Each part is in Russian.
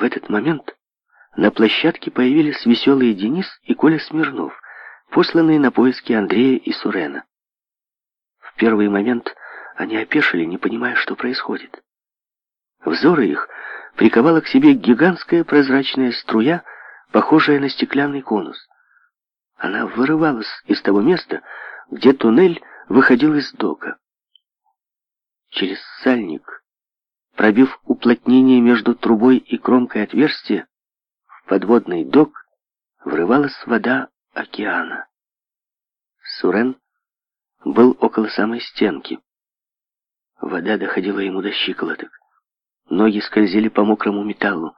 В этот момент на площадке появились веселые Денис и Коля Смирнов, посланные на поиски Андрея и Сурена. В первый момент они опешили, не понимая, что происходит. Взоры их приковала к себе гигантская прозрачная струя, похожая на стеклянный конус. Она вырывалась из того места, где туннель выходил из дока. Через сальник пробив уплотнение между трубой и кромкой отверстия, в подводный док врывалась вода океана. Сурен был около самой стенки. Вода доходила ему до щиколоток. Ноги скользили по мокрому металлу.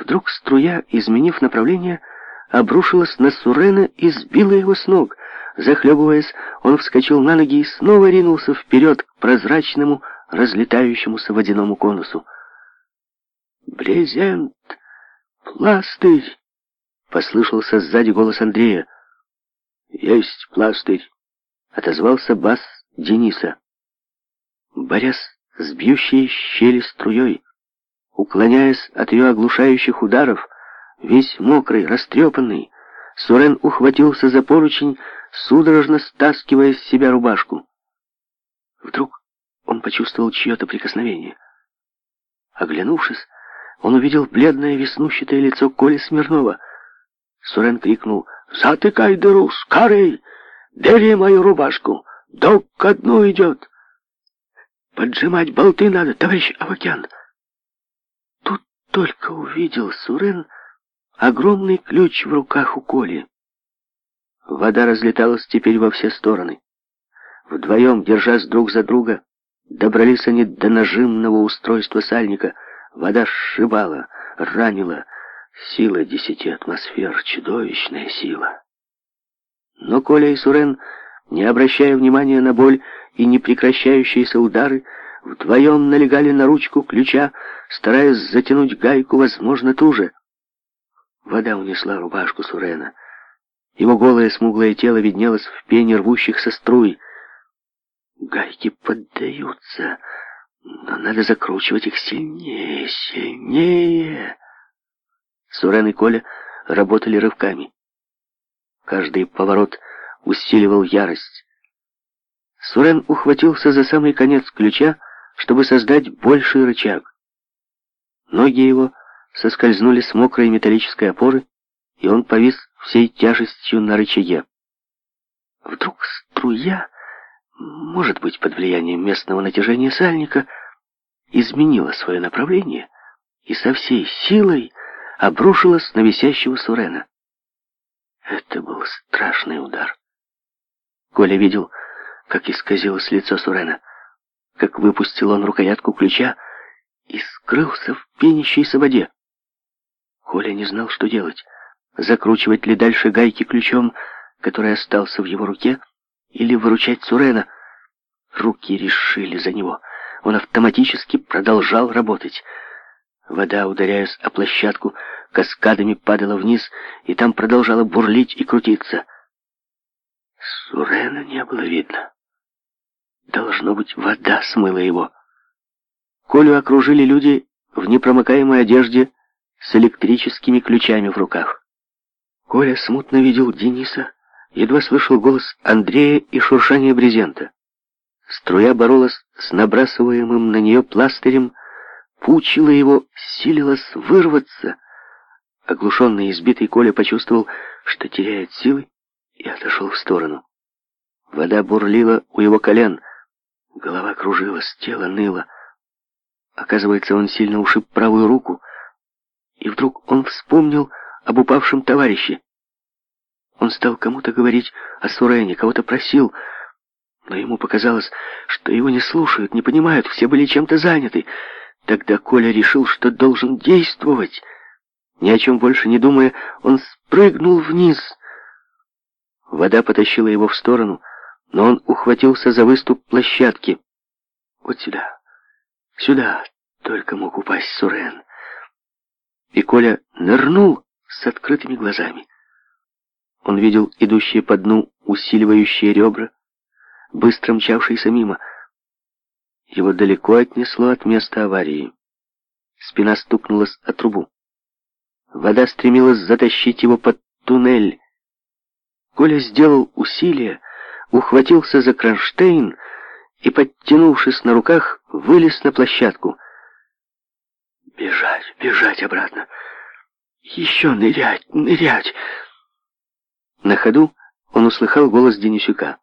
Вдруг струя, изменив направление, обрушилась на Сурена и сбила его с ног. Захлебываясь, он вскочил на ноги и снова ринулся вперед к прозрачному, разлетающемуся водяному конусу. «Брезент! Пластырь!» — послышался сзади голос Андрея. «Есть пластырь!» — отозвался бас Дениса. Борясь с бьющей щели струей, уклоняясь от ее оглушающих ударов, весь мокрый, растрепанный, Сурен ухватился за поручень, судорожно стаскивая с себя рубашку. Вдруг он почувствовал чье-то прикосновение. Оглянувшись, он увидел бледное веснущатое лицо Коли Смирнова. Сурен крикнул «Затыкай дыру, скорей! Дери мою рубашку! Док ко дну идет!» «Поджимать болты надо, товарищ Авакян!» Тут только увидел Сурен огромный ключ в руках у Коли. Вода разлеталась теперь во все стороны. Вдвоем, держась друг за друга, Добрались они до нажимного устройства сальника. Вода сшибала, ранила. Сила десяти атмосфер, чудовищная сила. Но Коля и Сурен, не обращая внимания на боль и непрекращающиеся удары, вдвоем налегали на ручку ключа, стараясь затянуть гайку, возможно, туже. Вода унесла рубашку Сурена. Его голое смуглое тело виднелось в пене рвущихся струй — Гайки поддаются, но надо закручивать их сильнее, сильнее. Сурен и Коля работали рывками. Каждый поворот усиливал ярость. Сурен ухватился за самый конец ключа, чтобы создать больший рычаг. Ноги его соскользнули с мокрой металлической опоры, и он повис всей тяжестью на рычаге. Вдруг струя может быть, под влиянием местного натяжения сальника, изменила свое направление и со всей силой обрушилась на висящего Сурена. Это был страшный удар. Коля видел, как исказилось лицо Сурена, как выпустил он рукоятку ключа и скрылся в пенящейся воде. Коля не знал, что делать. Закручивать ли дальше гайки ключом, который остался в его руке, — или выручать Сурена. Руки решили за него. Он автоматически продолжал работать. Вода, ударяясь о площадку, каскадами падала вниз, и там продолжала бурлить и крутиться. Сурена не было видно. Должно быть, вода смыла его. Колю окружили люди в непромокаемой одежде с электрическими ключами в руках. Коля смутно видел Дениса, едва слышал голос Андрея и шуршание брезента. Струя боролась с набрасываемым на нее пластырем, пучила его, силилась вырваться. Оглушенный и избитый Коля почувствовал, что теряет силы, и отошел в сторону. Вода бурлила у его колен, голова кружилась, тело ныло. Оказывается, он сильно ушиб правую руку, и вдруг он вспомнил об упавшем товарище. Он стал кому-то говорить о Сурене, кого-то просил, но ему показалось, что его не слушают, не понимают, все были чем-то заняты. Тогда Коля решил, что должен действовать. Ни о чем больше не думая, он спрыгнул вниз. Вода потащила его в сторону, но он ухватился за выступ площадки. Вот сюда, сюда только мог упасть Сурен. И Коля нырнул с открытыми глазами. Он видел идущие по дну усиливающие ребра, быстро мчавшиеся мимо. Его далеко отнесло от места аварии. Спина стукнулась о трубу. Вода стремилась затащить его под туннель. Коля сделал усилие, ухватился за кронштейн и, подтянувшись на руках, вылез на площадку. «Бежать, бежать обратно! Еще нырять, нырять!» На ходу он услыхал голос Денисюка.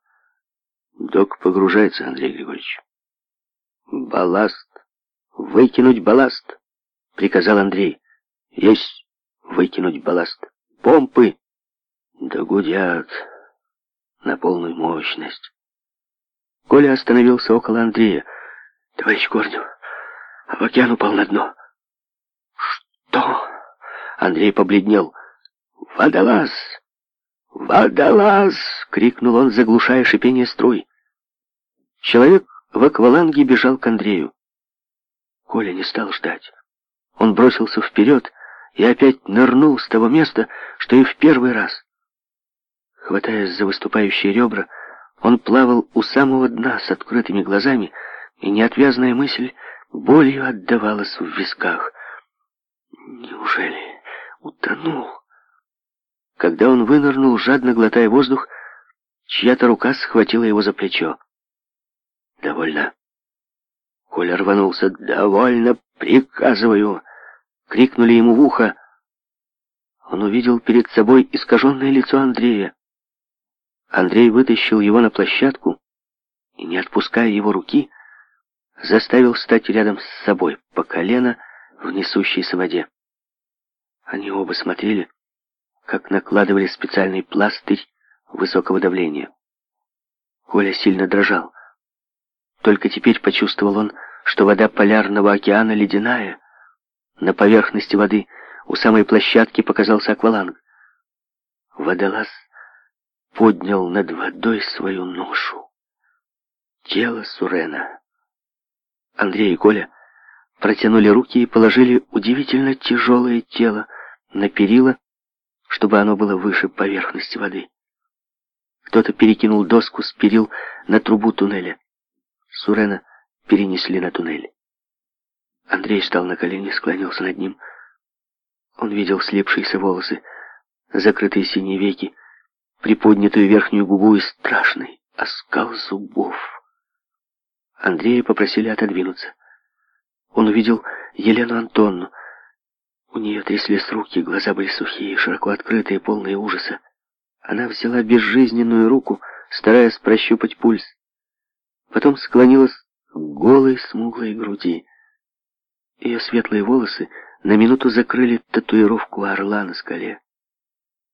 Док погружается, Андрей Григорьевич. «Балласт! Выкинуть балласт!» — приказал Андрей. «Есть! Выкинуть балласт! Помпы!» Догудят! На полную мощность!» Коля остановился около Андрея. «Товарищ Корнев, в океан упал на дно!» «Что?» Андрей побледнел. «Водолаз!» «Водолаз!» — крикнул он, заглушая шипение струй. Человек в акваланге бежал к Андрею. Коля не стал ждать. Он бросился вперед и опять нырнул с того места, что и в первый раз. Хватаясь за выступающие ребра, он плавал у самого дна с открытыми глазами, и неотвязная мысль болью отдавалась в висках. «Неужели утонул?» Когда он вынырнул, жадно глотая воздух, чья-то рука схватила его за плечо. «Довольно!» Коля рванулся. «Довольно! Приказываю!» Крикнули ему в ухо. Он увидел перед собой искаженное лицо Андрея. Андрей вытащил его на площадку и, не отпуская его руки, заставил стать рядом с собой по колено в несущейся воде. Они оба смотрели как накладывали специальный пластырь высокого давления. Коля сильно дрожал. Только теперь почувствовал он, что вода полярного океана ледяная. На поверхности воды у самой площадки показался акваланг. Водолаз поднял над водой свою ношу. Тело Сурена. Андрей и Коля протянули руки и положили удивительно тяжелое тело на перила, чтобы оно было выше поверхности воды. Кто-то перекинул доску с перил на трубу туннеля. Сурена перенесли на туннель. Андрей встал на колени, склонился над ним. Он видел слипшиеся волосы, закрытые синие веки, приподнятую верхнюю губу и страшный оскал зубов. Андрея попросили отодвинуться. Он увидел Елену Антонну, у нее тряслись руки, глаза были сухие, широко открытые, полные ужаса. Она взяла безжизненную руку, стараясь прощупать пульс. Потом склонилась к голой, смуглой груди. Ее светлые волосы на минуту закрыли татуировку орла на скале.